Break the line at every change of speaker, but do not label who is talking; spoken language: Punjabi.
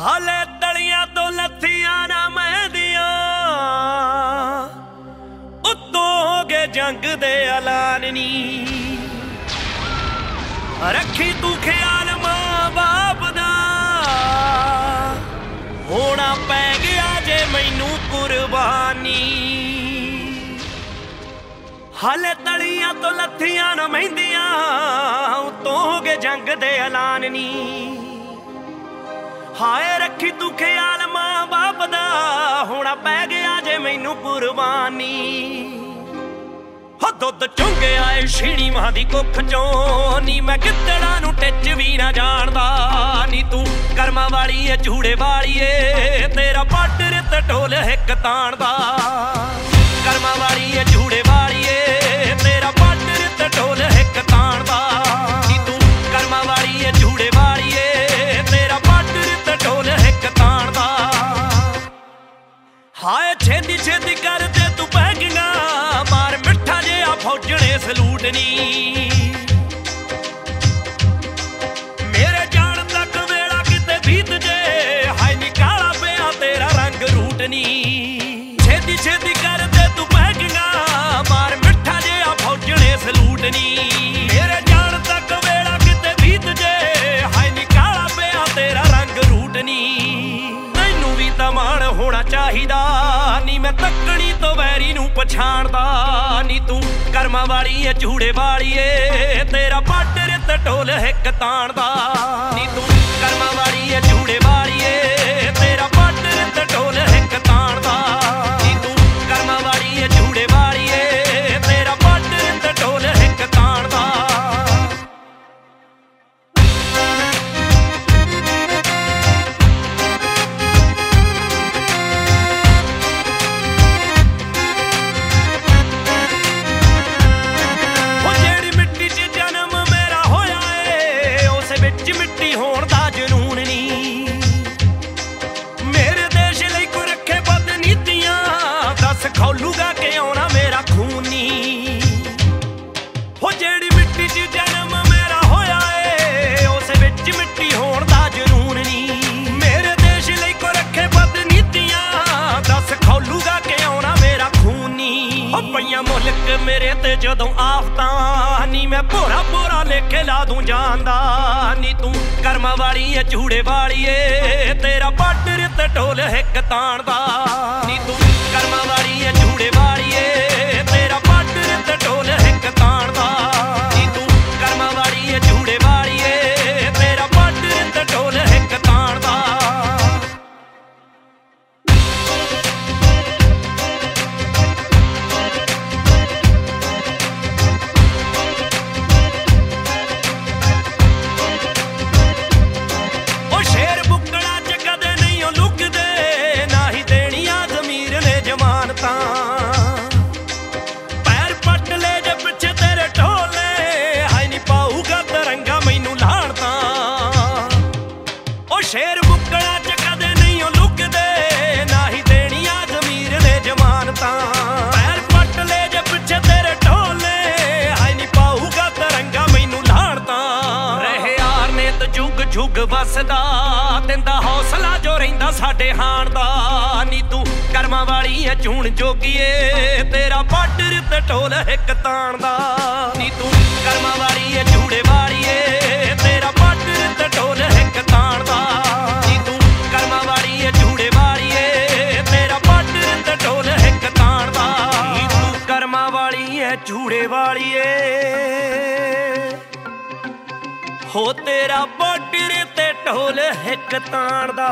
ਹਾਲੇ ਤਲੀਆਂ ਤੋਂ ਲੱਥੀਆਂ ਨਾ ਮਹਿੰਦੀਆਂ ਉੱਤੋਂ ਹੋ ਗਏ ਜੰਗ ਦੇ ਐਲਾਨ ਨੀ ਰੱਖੀ ਤੂੰ ਖਿਆਲ ਮਾਂ ਬਾਪ ਦਾ। ਹੋਣਾ ਪੈ ਗਿਆ ਜੇ ਮੈਨੂੰ ਕੁਰਬਾਨੀ। ਹਾਲੇ ਤਲੀਆਂ ਤੋਂ ਲੱਥੀਆਂ ਨਾ ਮਹਿੰਦੀਆਂ। ਉੱਤੋਂ ਹੋ ਗਏ ਜੰਗ ਦੇ ਐਲਾਨ ਨੀ ਹਾਏ ਰੱਖੀ ਤੂੰ ਖਿਆਲ ਮਾਂ ਬਾਪ ਦਾ, ਹੋਣਾ ਪੈ ਗਿਆ ਜੇ ਮੈਨੂੰ ਕੁਰਬਾਨੀ। ਹੋ ਦੁੱਧ ਚੁੰਗੇ ਆਏ ਛੀਣੀ ਮਾਂ ਦੀ ਕੁੱਖ ਚੋਂ, ਨੀ ਮੈਂ ਗਿੱਦੜਾਂ ਨੂੰ ਟਿੱਚ ਵੀ ਨਾ ਜਾਣਦਾ, ਨੀ ਤੂੰ ਕਰਮਾਂ ਵਾਲੀ ਏ ਝੂੜੇ ਵਾਲੀ ਏ ਤੇਰਾ ਪੱਟ ਰਿੱਤ ਢੋਲ ਹਿੱਕ ਤਾਣਦਾ। ਕਰਮਾਂ ਵਾਲੀ ਏ ਫੌਜਣੇ ਸਲੂਟ ਨੀ ਮੇਰੇ ਜਾਣ ਤੱਕ ਵੇਲਾ ਕਿਤੇ ਬੀਤ ਜੇ, ਹਾਏ ਨੀ ਪਿਆ ਤੇਰਾ ਰੰਗ ਰੂਟ ਨੀ ਛੇਤੀ ਛੇਤੀ ਕਰ ਤੇ ਤੂੰ ਪੈਗੀਆਂ, ਮਾਰ ਮਿੱਠਾ ਜਿਹਾ ਫੌਜਣੇ ਸਲੂਟ ਨੀ ਹੋਣਾ ਚਾਹੀਦਾ। ਨੀ ਮੈਂ ਤੱਕਣੀ ਤੋਂ ਵੈਰੀ ਨੂੰ ਪਛਾਣਦਾ। ਨੀ ਤੂੰ ਕਰਮਾਂ ਵਾਲੀ ਏ ਝੂੜੇ ਵਾਲੀ ਏ ਤੇਰਾ ਪੱਟ ਰਿੱਤ ਢੋਲ ਹਿੱਕ ਤਾਣਦਾ। ਨੀ ਤੂੰ ਕਰਮਾਂ ਵਾਲੀ ਏ ਝੂੜੇ ਵਾਲੀ ਏ ਤੇਰਾ ਵਿੱਚ ਮਿੱਟੀ ਹੋਣ ਦਾ ਮੇਰੇ ਤੇ ਜਦੋਂ ਆਫਤਾਂ, ਨੀ ਮੈਂ ਭੋਰਾ ਭੋਰਾ ਲੇਖੇ ਲਾ ਦੂੰ ਜਾਂਦਾ ਨੀ ਤੂੰ ਕਰਮਾਂ ਵਾਲੀ ਏ ਝੂੜੇ ਵਾਲੀ ਏ ਤੇਰਾ ਪੱਟ ਰਿੱਤ ਢੋਲ ਹਿੱਕ ਤਾਣਦਾ। ਨੀ ਜੁਗ ਵਸਦਾ ਦਿੰਦਾ ਹੌਸਲਾ ਜੋ ਰਹਿੰਦਾ ਸਾਡੇ ਹਾਣ ਦਾ। ਨੀ ਤੂੰ ਕਰਮਾਂ ਵਾਲੀ ਐ, ਚੂਣ ਜੋਗੀਏ ਤੇਰਾ ਪੱਟ ਰਿੱਤ ਢੋਲ ਹਿੱਕ ਤਾਣਦਾ ਨੀ ਤੂੰ ਕਰਮਾਂ ਵਾਲੀ ਐ ਝੂੜੇ ਵਾਲੀਏ ਤੇਰਾ ਪੱਟ ਰਿੱਤ ਢੋਲ ਹਿੱਕ ਤਾਣਦਾ ਨੀ ਤੂੰ ਕਰਮਾਂ ਵਾਲੀ ਐ ਝੂੜੇ ਵਾਲੀਏ ਤੇਰਾ ਪੱਟ ਰਿੱਤ ਢੋਲ ਹਿੱਕ ਤਾਣਦਾ ਨੀ ਤੂੰ ਕਰਮਾਂ ਵਾਲੀ ਐ ਝੂੜੇ ਵਾਲੀਏ ਹੋ ਤੇਰਾ ਬਾਰਡਰ ਤੇ ਢੋਲ ਹਿੱਕ ਤਾਣਦਾ